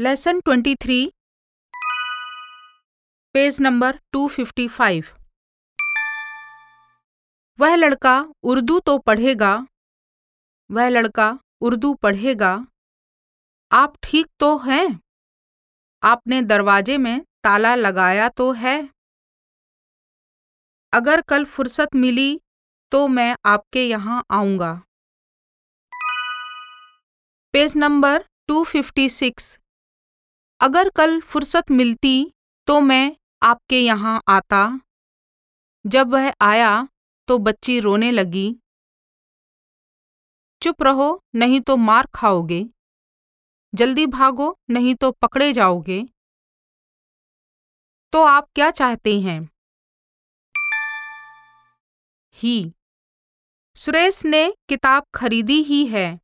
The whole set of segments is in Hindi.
लेसन 23 पेज नंबर 255 वह लड़का उर्दू तो पढ़ेगा। वह लड़का उर्दू पढ़ेगा। आप ठीक तो हैं? आपने दरवाजे में ताला लगाया तो है। अगर कल फुर्सत मिली तो मैं आपके यहाँ आऊँगा। पेज नंबर 256 अगर कल फुर्सत मिलती तो मैं आपके यहाँ आता। जब वह आया तो बच्ची रोने लगी। चुप रहो, नहीं तो मार खाओगे। जल्दी भागो, नहीं तो पकड़े जाओगे। तो आप क्या चाहते हैं? ही। सुरेश ने किताब खरीदी ही है।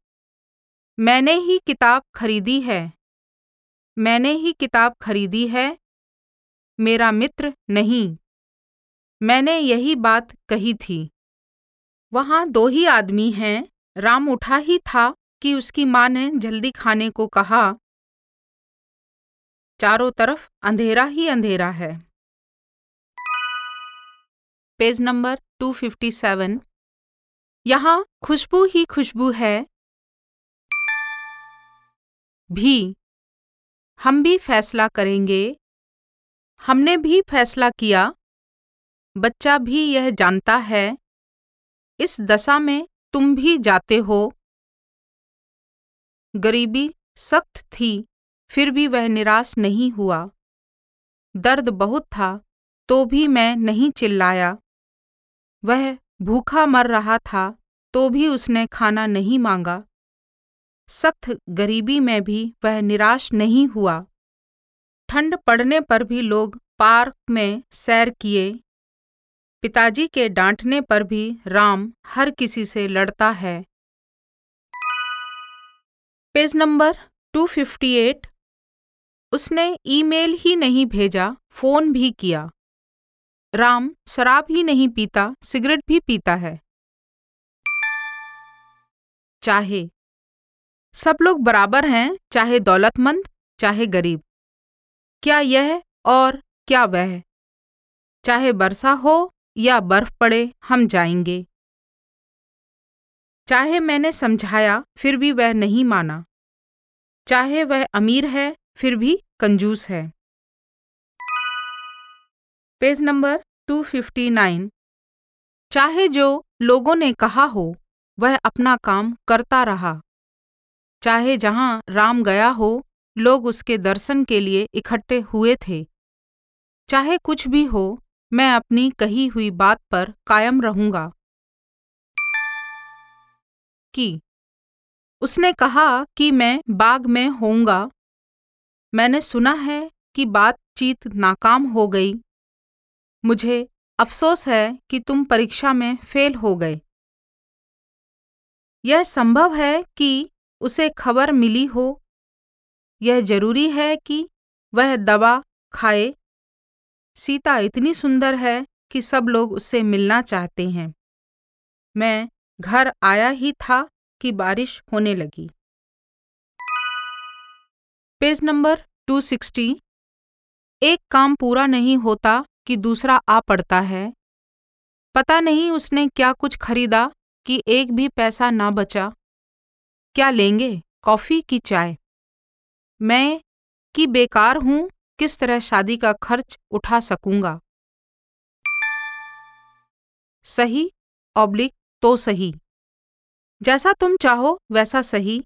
मैंने ही किताब खरीदी है। मैंने ही किताब खरीदी है। मेरा मित्र नहीं। मैंने यही बात कही थी। वहाँ दो ही आदमी हैं। राम उठा ही था कि उसकी माँ ने जल्दी खाने को कहा। चारों तरफ़ अंधेरा ही अंधेरा है। पेज नंबर 257 यहाँ खुशबू ही खुशबू है। भी। हम भी फैसला करेंगे। हमने भी फैसला किया। बच्चा भी यह जानता है। इस दशा में तुम भी जाते हो। गरीबी सख्त थी, फिर भी वह निराश नहीं हुआ। दर्द बहुत था तो भी मैं नहीं चिल्लाया। वह भूखा मर रहा था तो भी उसने खाना नहीं मांगा। सख्त गरीबी में भी वह निराश नहीं हुआ। ठंड पड़ने पर भी लोग पार्क में सैर किए। पिताजी के डांटने पर भी राम हर किसी से लड़ता है। पेज नंबर 258 उसने ईमेल ही नहीं भेजा, फ़ोन भी किया। राम शराब ही नहीं पीता, सिगरेट भी पीता है। चाहे। सब लोग बराबर हैं, चाहे दौलतमंद, चाहे गरीब। क्या यह और क्या वह? चाहे वर्षा हो या बर्फ़ पड़े, हम जाएँगे। चाहे मैंने समझाया, फिर भी वह नहीं माना। चाहे वह अमीर है, फिर भी कंजूस है। पेज नंबर 259 चाहे जो लोगों ने कहा हो, वह अपना काम करता रहा। चाहे जहाँ राम गया हो, लोग उसके दर्शन के लिए इकट्ठे हुए थे। चाहे कुछ भी हो, मैं अपनी कही हुई बात पर कायम रहूँगा। कि? उसने कहा कि मैं बाग में होऊँगा। मैंने सुना है कि बातचीत नाकाम हो गई। मुझे अफसोस है कि तुम परीक्षा में फेल हो गए। यह संभव है कि उसे खबर मिली हो। यह ज़रूरी है कि वह दवा खाए। सीता इतनी सुंदर है कि सब लोग उससे मिलना चाहते हैं। मैं घर आया ही था कि बारिश होने लगी। पेज नंबर 260 एक काम पूरा नहीं होता कि दूसरा आ पड़ता है। पता नहीं उसने क्या कुछ खरीदा कि एक भी पैसा ना बचा। क्या लेंगे, कॉफ़ी की चाय? मैं कि बेकार हूँ, किस तरह शादी का खर्च उठा सकूँगा? सही ऑब्लिक तो सही। जैसा तुम चाहो, वैसा सही।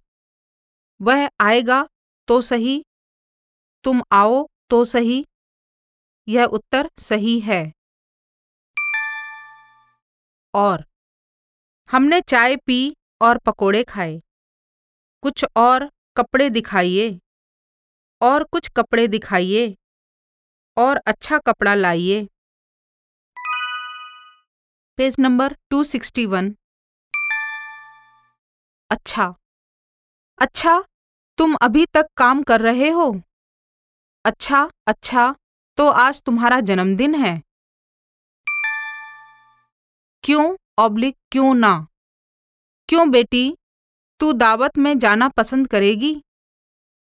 वह आएगा तो सही। तुम आओ तो सही। यह उत्तर सही है। और हमने चाय पी और पकोड़े खाए। कुछ और कपड़े दिखाइए। और कुछ कपड़े दिखाइए। और अच्छा कपड़ा लाइए। पेज नंबर 261 अच्छा। अच्छा तुम अभी तक काम कर रहे हो? अच्छा अच्छा। तो आज तुम्हारा जन्मदिन है। क्यों? ऑब्लिक क्यों ना? क्यों बेटी? तू दावत में जाना पसंद करेगी।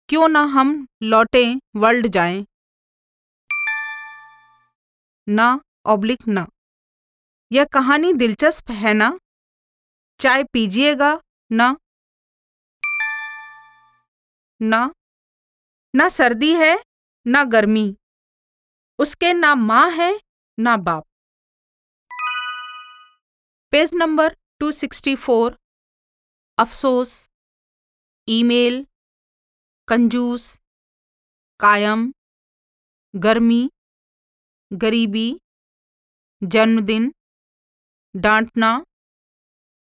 क्यों ना हम लौटें वर्ल्ड जाएँ? ना ऑब्लिक ना। यह कहानी दिलचस्प है ना? चाय पीजिएगा, ना? ना? ना सर्दी है, ना गर्मी। उसके ना माँ है, ना बाप। पेज नंबर 264 अफसोस। ईमेल। कंजूस। कायम। गर्मी। गरीबी। जन्मदिन। डांटना।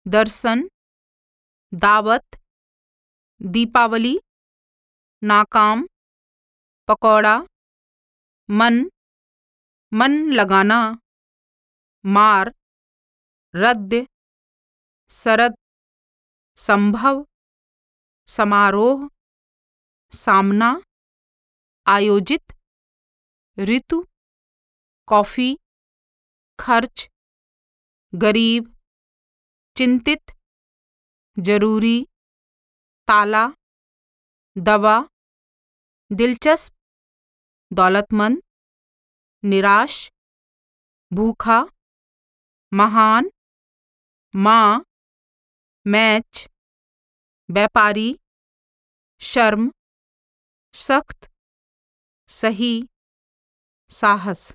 दर्शन। दावत। दीपावली। नाकाम। पकौड़ा। मन। मन लगाना। मार। रद्द। सरद। संभव। समारोह। सामना। आयोजित। ऋतु। कॉफ़ी। खर्च। गरीब। चिंतित। ज़रूरी। ताला। दवा। दिलचस्प। दौलतमंद। निराश भूखा महान माँ मैच व्यापारी शर्म सख्त सही साहस।